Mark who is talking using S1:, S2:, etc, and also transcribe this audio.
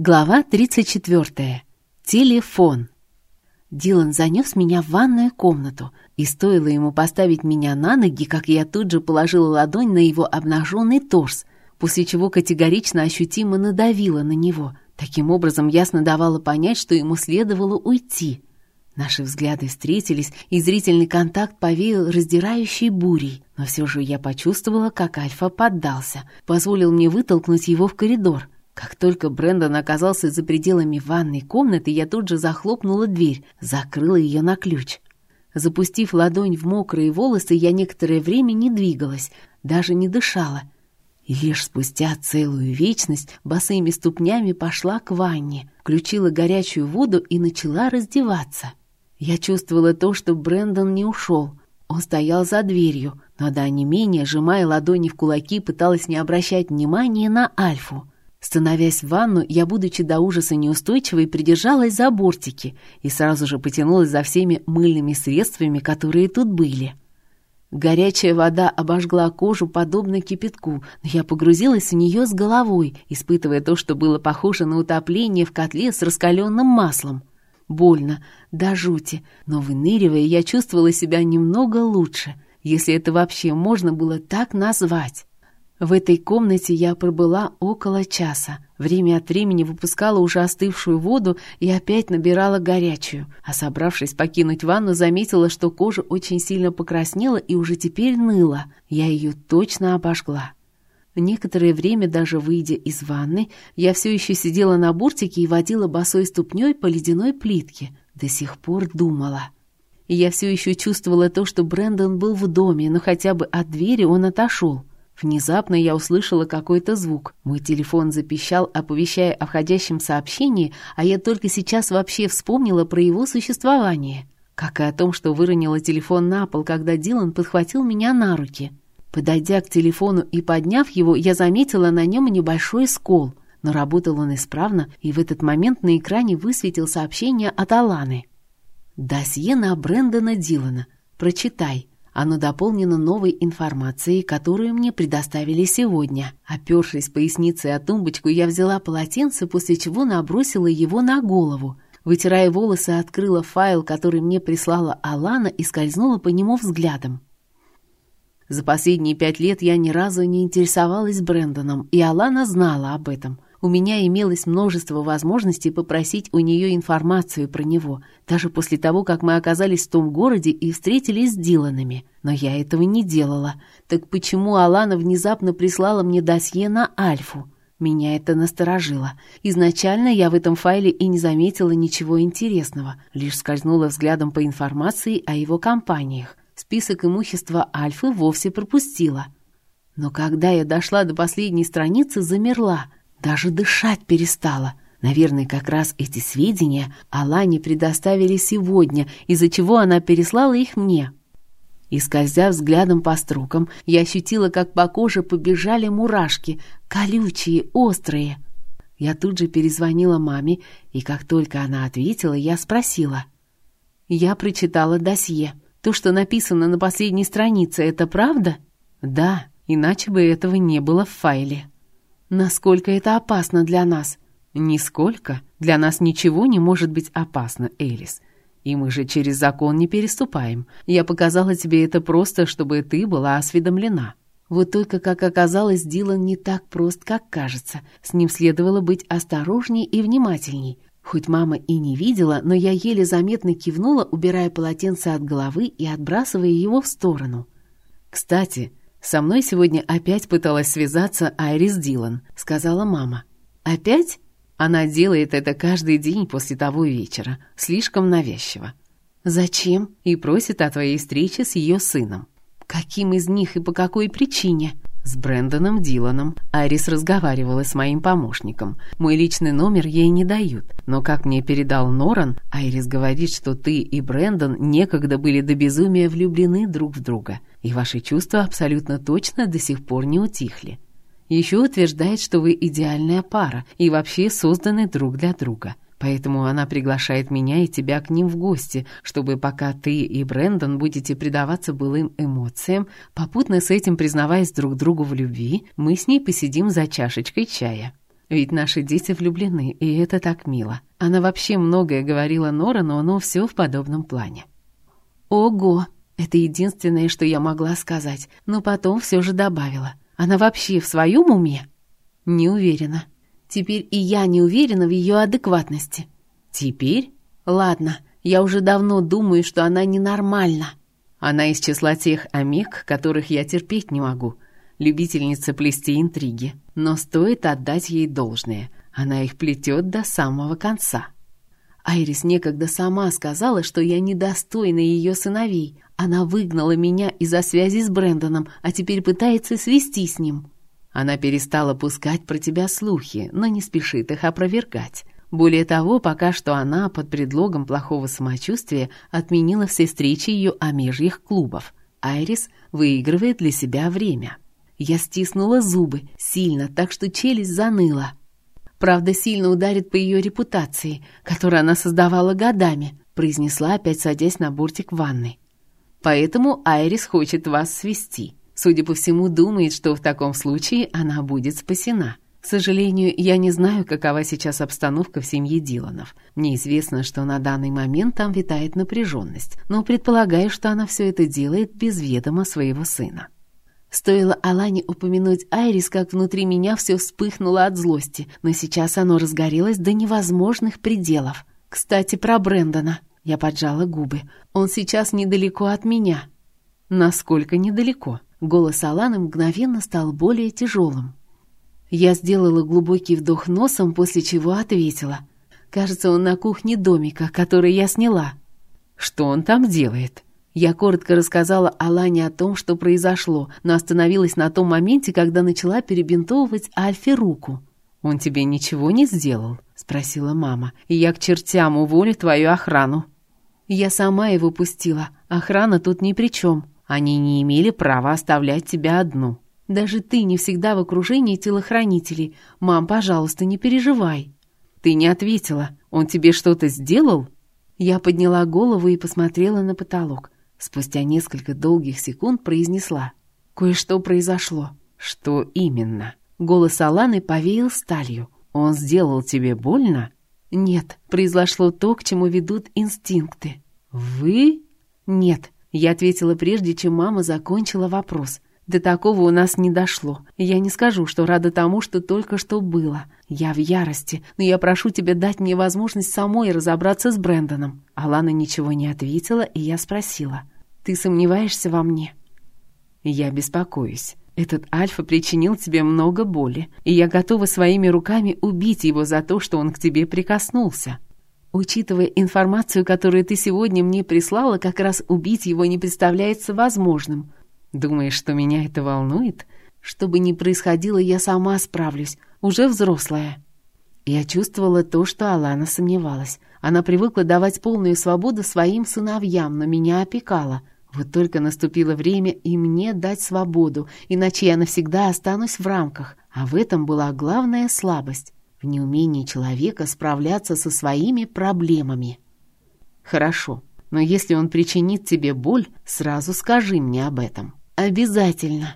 S1: Глава 34. Телефон. Дилан занес меня в ванную комнату, и стоило ему поставить меня на ноги, как я тут же положила ладонь на его обнаженный торс, после чего категорично ощутимо надавила на него. Таким образом ясно давала понять, что ему следовало уйти. Наши взгляды встретились, и зрительный контакт повеял раздирающей бурей, но все же я почувствовала, как Альфа поддался, позволил мне вытолкнуть его в коридор — как только Брэндон оказался за пределами ванной комнаты, я тут же захлопнула дверь, закрыла ее на ключ. Запустив ладонь в мокрые волосы, я некоторое время не двигалась, даже не дышала. И лишь спустя целую вечность босыми ступнями пошла к ванне, включила горячую воду и начала раздеваться. Я чувствовала то, что Брэндон не ушел. Он стоял за дверью, но до не менее, сжимая ладони в кулаки, пыталась не обращать внимания на Альфу. Становясь в ванну, я, будучи до ужаса неустойчивой, придержалась за бортики и сразу же потянулась за всеми мыльными средствами, которые тут были. Горячая вода обожгла кожу подобно кипятку, но я погрузилась в нее с головой, испытывая то, что было похоже на утопление в котле с раскаленным маслом. Больно, до жути, но выныривая, я чувствовала себя немного лучше, если это вообще можно было так назвать. В этой комнате я пробыла около часа. Время от времени выпускала уже остывшую воду и опять набирала горячую. А собравшись покинуть ванну, заметила, что кожа очень сильно покраснела и уже теперь ныла. Я ее точно обожгла. Некоторое время, даже выйдя из ванны, я все еще сидела на буртике и водила босой ступней по ледяной плитке. До сих пор думала. Я все еще чувствовала то, что Брэндон был в доме, но хотя бы от двери он отошел. Внезапно я услышала какой-то звук. Мой телефон запищал, оповещая о входящем сообщении, а я только сейчас вообще вспомнила про его существование. Как и о том, что выронила телефон на пол, когда Дилан подхватил меня на руки. Подойдя к телефону и подняв его, я заметила на нем небольшой скол. Но работал он исправно, и в этот момент на экране высветил сообщение от Аланы. «Досье на Брэндона Дилана. Прочитай. Оно дополнено новой информацией, которую мне предоставили сегодня. Опершись поясницей о тумбочку, я взяла полотенце, после чего набросила его на голову. Вытирая волосы, открыла файл, который мне прислала Алана и скользнула по нему взглядом. За последние пять лет я ни разу не интересовалась Брэндоном, и Алана знала об этом. У меня имелось множество возможностей попросить у нее информацию про него, даже после того, как мы оказались в том городе и встретились с Диланами. Но я этого не делала. Так почему Алана внезапно прислала мне досье на Альфу? Меня это насторожило. Изначально я в этом файле и не заметила ничего интересного, лишь скользнула взглядом по информации о его компаниях. Список имущества Альфы вовсе пропустила. Но когда я дошла до последней страницы, замерла — даже дышать перестала. Наверное, как раз эти сведения Алане предоставили сегодня, из-за чего она переслала их мне. И скользя взглядом по строкам, я ощутила, как по коже побежали мурашки, колючие, острые. Я тут же перезвонила маме, и как только она ответила, я спросила. Я прочитала досье. То, что написано на последней странице, это правда? Да, иначе бы этого не было в файле. Насколько это опасно для нас? Нисколько. Для нас ничего не может быть опасно, Элис. И мы же через закон не переступаем. Я показала тебе это просто, чтобы ты была осведомлена. Вот только, как оказалось, Дилан не так прост, как кажется. С ним следовало быть осторожней и внимательней. Хоть мама и не видела, но я еле заметно кивнула, убирая полотенце от головы и отбрасывая его в сторону. «Кстати, «Со мной сегодня опять пыталась связаться Айрис Дилан», — сказала мама. «Опять?» Она делает это каждый день после того вечера, слишком навязчиво. «Зачем?» И просит о твоей встрече с ее сыном. «Каким из них и по какой причине?» С Брэндоном Диланом Арис разговаривала с моим помощником. Мой личный номер ей не дают. Но, как мне передал Норан, Айрис говорит, что ты и Брэндон некогда были до безумия влюблены друг в друга. И ваши чувства абсолютно точно до сих пор не утихли. Еще утверждает, что вы идеальная пара и вообще созданы друг для друга. Поэтому она приглашает меня и тебя к ним в гости, чтобы пока ты и Брэндон будете предаваться былым эмоциям, попутно с этим признаваясь друг другу в любви, мы с ней посидим за чашечкой чая. Ведь наши дети влюблены, и это так мило. Она вообще многое говорила Норану, но все в подобном плане. Ого! Это единственное, что я могла сказать, но потом все же добавила. Она вообще в своем уме? Не уверена. Теперь и я не уверена в ее адекватности. Теперь? Ладно, я уже давно думаю, что она ненормальна. Она из числа тех омег, которых я терпеть не могу. Любительница плести интриги. Но стоит отдать ей должное. Она их плетет до самого конца. Айрис некогда сама сказала, что я недостойна ее сыновей. Она выгнала меня из-за связи с Брэндоном, а теперь пытается свести с ним. Она перестала пускать про тебя слухи, но не спешит их опровергать. Более того, пока что она под предлогом плохого самочувствия отменила все встречи ее омежьих клубов. Айрис выигрывает для себя время. Я стиснула зубы, сильно, так что челюсть заныла. Правда, сильно ударит по ее репутации, которую она создавала годами, произнесла, опять садясь на бортик ванны. Поэтому Айрис хочет вас свести. Судя по всему, думает, что в таком случае она будет спасена. К сожалению, я не знаю, какова сейчас обстановка в семье Диланов. Мне известно, что на данный момент там витает напряженность, но предполагаю, что она все это делает без ведома своего сына. Стоило Алане упомянуть Айрис, как внутри меня все вспыхнуло от злости, но сейчас оно разгорелось до невозможных пределов. Кстати, про Брэндона. Я поджала губы. Он сейчас недалеко от меня. Насколько недалеко? Голос Аланы мгновенно стал более тяжелым. Я сделала глубокий вдох носом, после чего ответила. Кажется, он на кухне домика, который я сняла. Что он там делает? Я коротко рассказала Алане о том, что произошло, но остановилась на том моменте, когда начала перебинтовывать Альфе руку. «Он тебе ничего не сделал?» — спросила мама. «И я к чертям уволю твою охрану». «Я сама его пустила. Охрана тут ни при чем. Они не имели права оставлять тебя одну. Даже ты не всегда в окружении телохранителей. Мам, пожалуйста, не переживай». «Ты не ответила. Он тебе что-то сделал?» Я подняла голову и посмотрела на потолок. Спустя несколько долгих секунд произнесла. «Кое-что произошло». «Что именно?» Голос Аланы повеял сталью. «Он сделал тебе больно?» «Нет, произошло то, к чему ведут инстинкты». «Вы?» «Нет», — я ответила прежде, чем мама закончила вопрос. «До такого у нас не дошло. Я не скажу, что рада тому, что только что было. Я в ярости, но я прошу тебя дать мне возможность самой разобраться с Брэндоном». Алана ничего не ответила, и я спросила. «Ты сомневаешься во мне?» «Я беспокоюсь. Этот Альфа причинил тебе много боли, и я готова своими руками убить его за то, что он к тебе прикоснулся. Учитывая информацию, которую ты сегодня мне прислала, как раз убить его не представляется возможным. Думаешь, что меня это волнует? Что бы ни происходило, я сама справлюсь, уже взрослая. Я чувствовала то, что Алана сомневалась. Она привыкла давать полную свободу своим сыновьям, но меня опекала — вот только наступило время и мне дать свободу, иначе я навсегда останусь в рамках, а в этом была главная слабость — в неумении человека справляться со своими проблемами. Хорошо, но если он причинит тебе боль, сразу скажи мне об этом. Обязательно.